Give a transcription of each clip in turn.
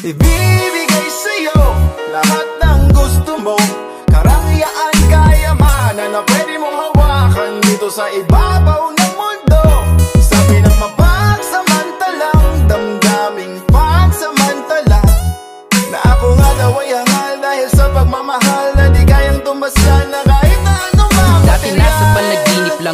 Ibibigay sa'yo lahat ng gusto mo. Karangyaan, kayamanan na pwede mong hawakan Dito sa ibabaw ng mundo. Sabi ng mapagsamantalang damdaming pansamantala Na ako nga daw ay hangal dahil sa pagmamahal Na di kayang tumbasan na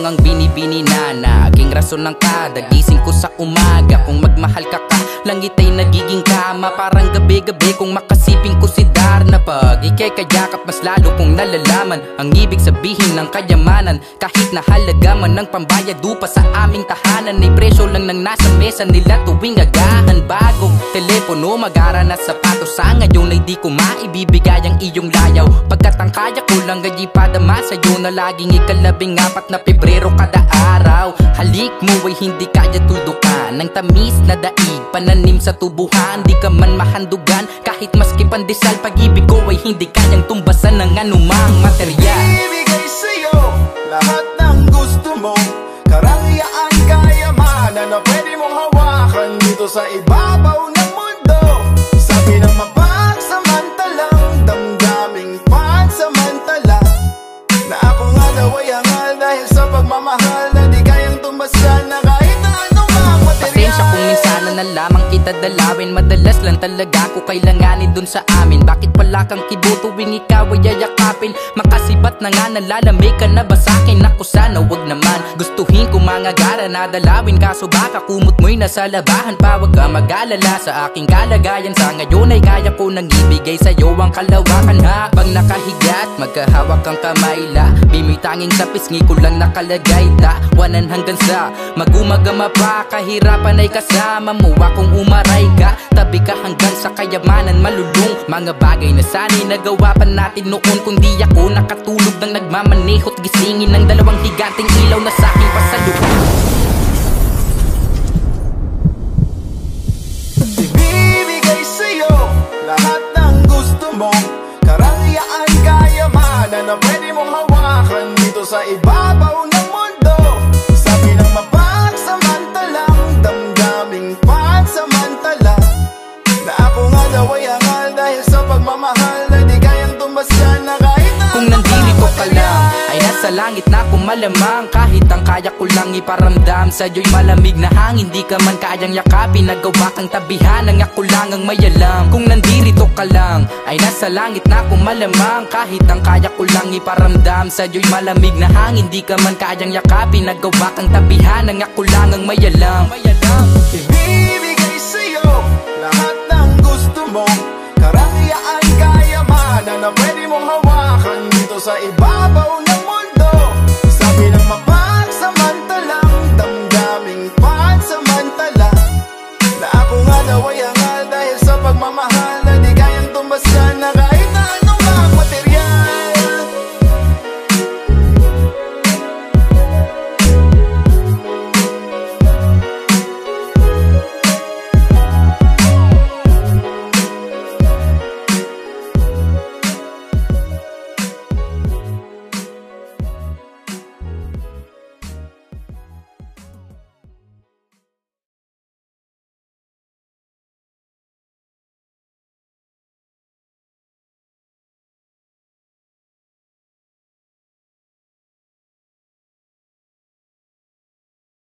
ang binibini na Naging rason ng kada gising ko sa umaga. Kung magmahal ka ka, langit ay nagiging kama Parang gabi-gabi kung makasiping ko si Darna Pag ikay kayakap mas lalo kong nalalaman. Ang ibig sabihin ng kayamanan Kahit na halaga man ng pambayad upa sa aming tahanan Ay presyo lang ng nasa mesa nila tuwing agahan. Bagong telepono, magara na sapatos. Sa ngayon ay di ko maibibigay ang iyong layaw. Pagkat ang kaya ko lang ay ipadama sa'yo Na laging ikalabing apat na Pebrero kada araw. Halik mo ay hindi kaya tudukan Ng tamis na daig, pananim sa tubuhan Di ka man mahandugan. Kahit maski pandesal Pag-ibig ko ay hindi kayang tumbasan ng anumang materyal Ibibigay sa'yo lahat ng gusto mo. Karangyaan, kayamanan na pwede mong hawakan Dito sa ibabaw ng mundo? Sabi ng mapagsamantalang damdaming pansamantala. Na ako nga dahil sa pagmamahal lamang kita dalawin Madalas lang talaga ko kailanganin dun sa amin. Bakit wala kang kibo tuwing ikaw ay yayakapin? Makasibat na nga nalalamig ka na ba sa'kin Ako sana wag naman. Gustuhin ko mga gara na dalawin Kaso baka kumot mo'y nasa labahan. Pa Wag ka mag-alala sa aking kalagayan. Sa ngayon ay kaya ko nang ibigay sa'yo ang kalawakan Habang nakahigat magkahawak ang kamay la. Bimoy sa pisngi ko lang nakalagay Tawanan hanggang sa magumagama pa Kahirapan ay kasama mo. Akong umaray ka? Tabi ka hanggang sa kayamanan malulung. Mga bagay na sana'y nagawa pa natin noon. Kundi ako nakatulog ng nagmamaneho't. Gisingin Ng dalawang higanting ilaw na sa'king pasalubong. Ibibigay sa'yo lahat ng gusto mo. Karangyaan, kayamanan na pwede mong hawakan Dito sa ibabaw pagmamahal Na di kayang tumbasan na kahit na Kung nandito ka lang Ay nasa langit na kung malamang. Kahit ang kaya ko lang iparamdam Sa'yo'y malamig na hangin. Di ka man kayang yakapin Nagawa kang tabihan. Ang ako lang ang may alam. Kung nandito ka lang Ay nasa langit na kung malamang. Kahit ang kaya ko lang iparamdam Sa'yo'y malamig na hangin. Di ka man kayang yakapin Nagawa kang tabihan. Ang ako lang ang may alam. Ibibigay sa'yo lahat Karangyaan, kayamanan na pwede mong hawakan Dito sa ibabaw ng